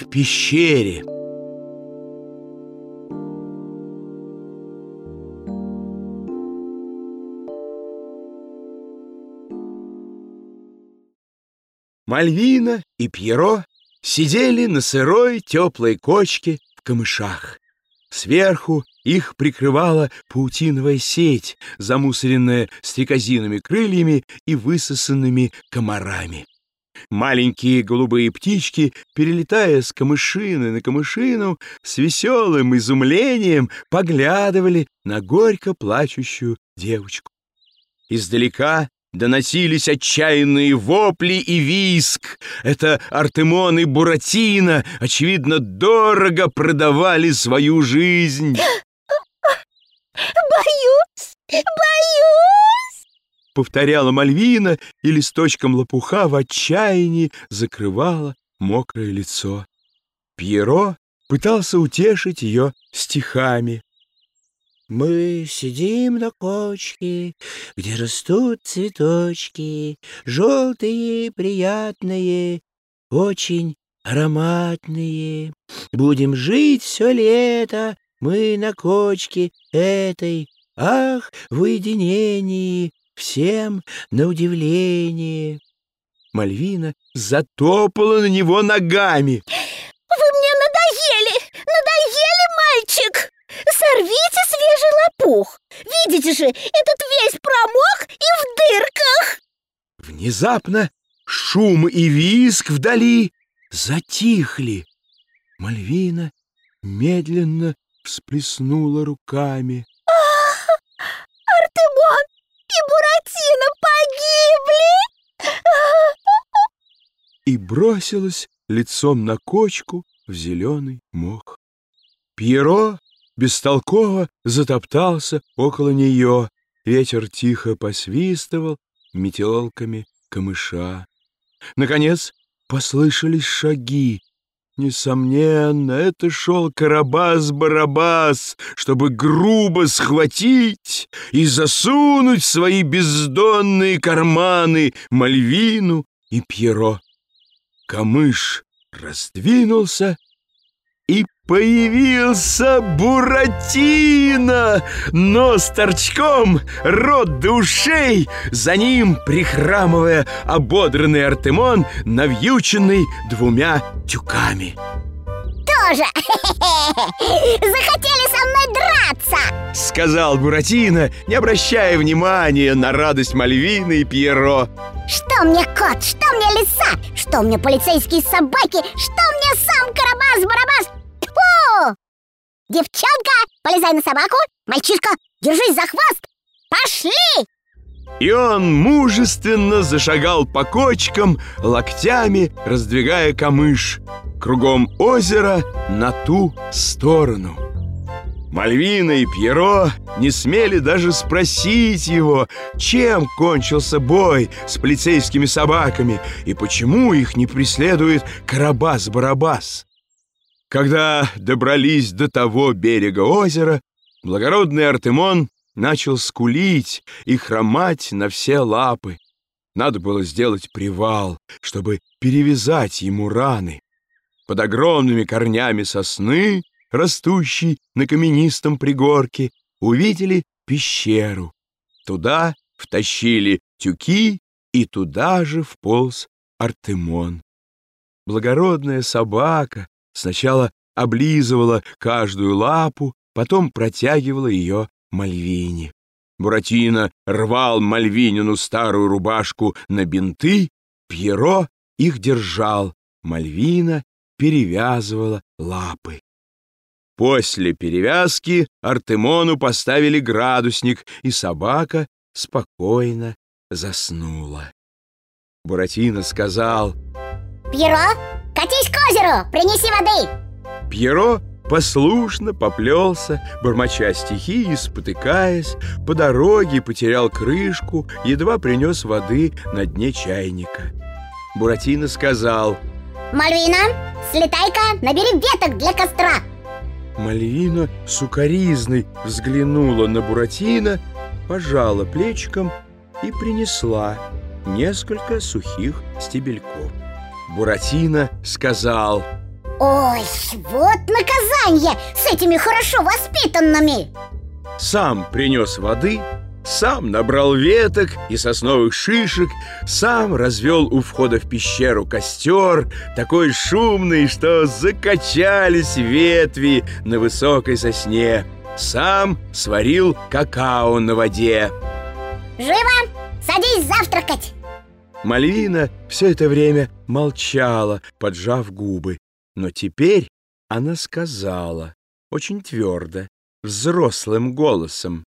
в пещере. Мальвина и Пьеро сидели на сырой теплой кочке в камышах. Сверху их прикрывала паутиновая сеть, замусоренная стрекозиными крыльями и высосанными комарами. Маленькие голубые птички, перелетая с камышины на камышину, с веселым изумлением поглядывали на горько плачущую девочку. Издалека доносились отчаянные вопли и виск. Это Артемон и Буратино, очевидно, дорого продавали свою жизнь. Боюсь, боюсь! Повторяла Мальвина, и листочком лопуха в отчаянии закрывала мокрое лицо. Пьеро пытался утешить ее стихами. Мы сидим на кочке, где растут цветочки, желтые, приятные, очень ароматные. Будем жить все лето, мы на кочке этой, ах, в уединении, всем на удивление. Мальвина затопала на него ногами. Вы мне надоели, надоели, мальчик! Сорвите свежий лопух! Видите же, этот весь промок и в дырках! Внезапно шум и визг вдали затихли. Мальвина медленно всплеснула руками. Ах, Артемон и Буратино погибли! И бросилась лицом на кочку в зеленый мох. Пьеро бестолково затоптался около нее. Ветер тихо посвистывал метелками камыша. Наконец послышались шаги. Несомненно, это шел Карабас-Барабас, чтобы грубо схватить и засунуть в свои бездонные карманы Мальвину и Пьеро. Камыш раздвинулся, и появился Буратино, нос торчком, рот до ушей, за ним, прихрамывая, ободранный Артемон, навьюченный двумя тюками. Тоже захотели со мной драться, сказал Буратино, не обращая внимания на радость Мальвины и Пьеро. Что мне кот, что мне лиса, что мне полицейские собаки, что мне сам Карабас-Барабас Девчонка, полезай на собаку Мальчишка, держись за хвост Пошли! И он мужественно зашагал по кочкам, локтями раздвигая камыш, кругом озера на ту сторону. Мальвина и Пьеро не смели даже спросить его, чем кончился бой с полицейскими собаками и почему их не преследует Карабас-Барабас. Когда добрались до того берега озера, благородный Артемон начал скулить и хромать на все лапы. Надо было сделать привал, чтобы перевязать ему раны. Под огромными корнями сосны, растущей на каменистом пригорке, увидели пещеру. Туда втащили тюки, и туда же вполз Артемон. Благородная собака Сначала облизывала каждую лапу, потом протягивала ее Мальвине. Буратино рвал Мальвинину старую рубашку на бинты, Пьеро их держал, Мальвина перевязывала лапы. После перевязки Артемону поставили градусник, и собака спокойно заснула. Буратино сказал, «Пьеро, Катись к озеру, принеси воды Пьеро послушно поплелся, бормоча стихи и спотыкаясь, по дороге потерял крышку, едва принес воды на дне чайника. Буратино сказал «Мальвина, слетай-ка, набери веток для костра!» Мальвина сукоризной взглянула на Буратино, пожала плечиком и принесла несколько сухих стебельков. Буратино сказал Ой, вот наказание с этими хорошо воспитанными Сам принес воды, сам набрал веток и сосновых шишек, сам развел у входа в пещеру костер, такой шумный, что закачались ветви на высокой сосне. Сам сварил какао на воде. Живо, садись завтракать Мальвина все это время молчала, поджав губы. Но теперь она сказала, очень твердо, взрослым голосом.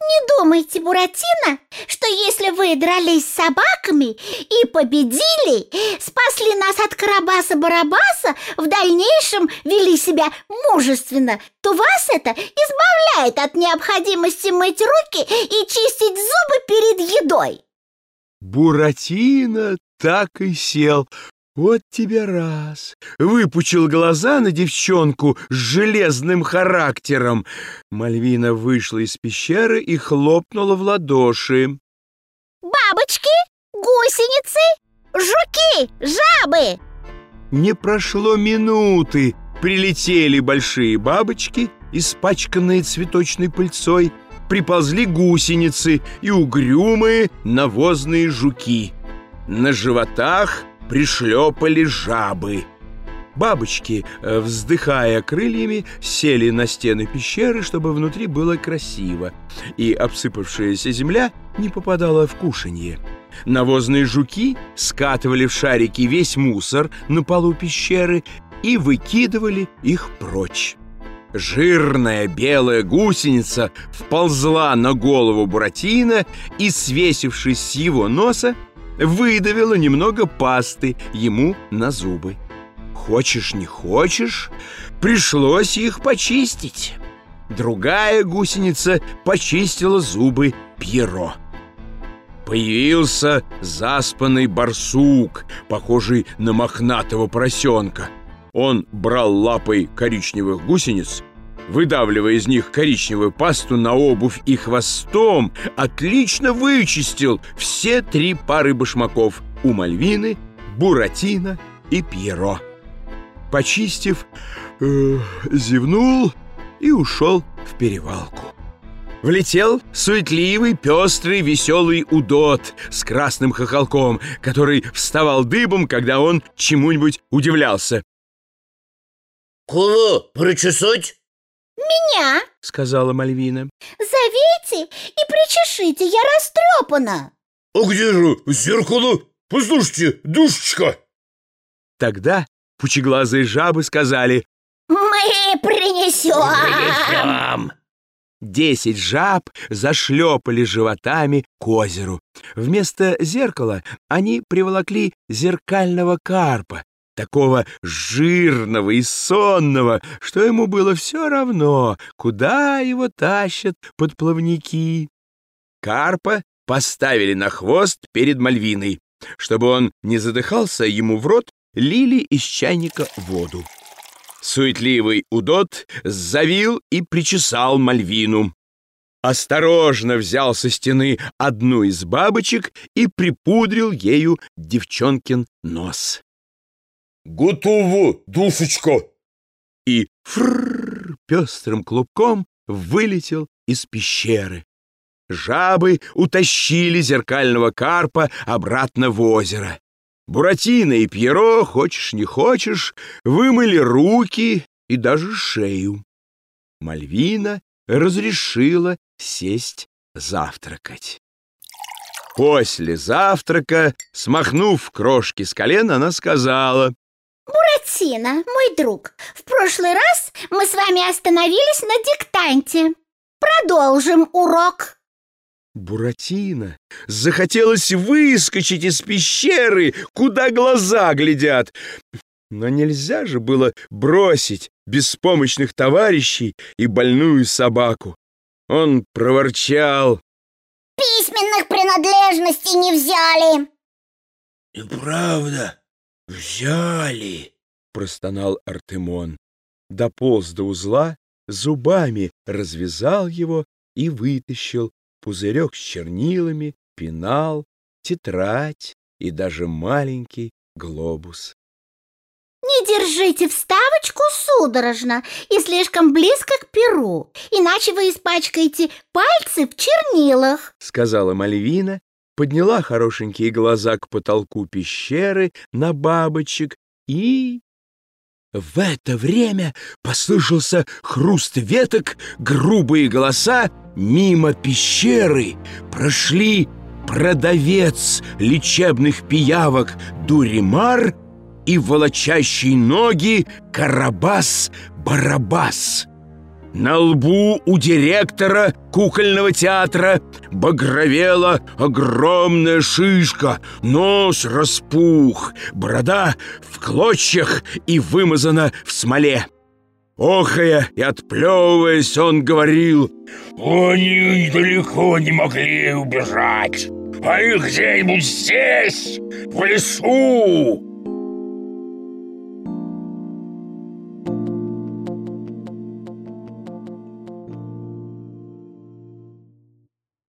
Не думайте, Буратино, что если вы дрались с собаками и победили, спасли нас от Карабаса-Барабаса, в дальнейшем вели себя мужественно, то вас это избавляет от необходимости мыть руки и чистить зубы перед едой. Буратино так и сел. Вот тебе раз. Выпучил глаза на девчонку с железным характером. Мальвина вышла из пещеры и хлопнула в ладоши. Бабочки, гусеницы, жуки, жабы. Не прошло минуты. Прилетели большие бабочки, испачканные цветочной пыльцой, приползли гусеницы и угрюмые навозные жуки. На животах пришлепали жабы. Бабочки, э, вздыхая крыльями, сели на стены пещеры, чтобы внутри было красиво, и обсыпавшаяся земля не попадала в кушанье. Навозные жуки скатывали в шарики весь мусор на полу пещеры и выкидывали их прочь. Жирная белая гусеница вползла на голову Буратино и, свесившись с его носа, выдавила немного пасты ему на зубы. Хочешь, не хочешь, пришлось их почистить. Другая гусеница почистила зубы Пьеро. Появился заспанный барсук, похожий на мохнатого поросенка. Он брал лапой коричневых гусениц выдавливая из них коричневую пасту на обувь и хвостом, отлично вычистил все три пары башмаков у Мальвины, Буратино и Пьеро. Почистив, э, зевнул и ушел в перевалку. Влетел суетливый, пестрый, веселый удот с красным хохолком, который вставал дыбом, когда он чему-нибудь удивлялся. «Кого причесать?» Меня, сказала Мальвина. Зовите и причешите, я растрепана. А где же зеркало? Послушайте, душечка. Тогда пучеглазые жабы сказали Мы принесем. Принесем. Десять жаб зашлепали животами к озеру. Вместо зеркала они приволокли зеркального карпа, такого жирного и сонного, что ему было все равно, куда его тащат подплавники. Карпа поставили на хвост перед Мальвиной. Чтобы он не задыхался, ему в рот лили из чайника воду. Суетливый удот завил и причесал Мальвину. Осторожно взял со стены одну из бабочек и припудрил ею девчонкин нос. Готово, душечка. И фрррр пестрым клубком вылетел из пещеры. Жабы утащили зеркального карпа обратно в озеро. Буратино и Пьеро, хочешь не хочешь, вымыли руки и даже шею. Мальвина разрешила сесть завтракать. После завтрака, смахнув крошки с колен, она сказала, Буратино, мой друг, в прошлый раз мы с вами остановились на диктанте. Продолжим урок. Буратино захотелось выскочить из пещеры, куда глаза глядят. Но нельзя же было бросить беспомощных товарищей и больную собаку. Он проворчал. Письменных принадлежностей не взяли И правда, «Взяли!» — простонал Артемон. Дополз до узла, зубами развязал его и вытащил пузырек с чернилами, пенал, тетрадь и даже маленький глобус. Не держите вставочку судорожно и слишком близко к перу, иначе вы испачкаете пальцы в чернилах. Сказала Мальвина, подняла хорошенькие глаза к потолку пещеры на бабочек и... В это время послышался хруст веток, грубые голоса, мимо пещеры прошли продавец лечебных пиявок Дуримар и волочащий ноги Карабас-Барабас. На лбу у директора кукольного театра багровела огромная шишка, нос распух, борода в клочьях и вымазана в смоле. Охая и отплевываясь, он говорил Они далеко не могли убежать А их где-нибудь здесь, в лесу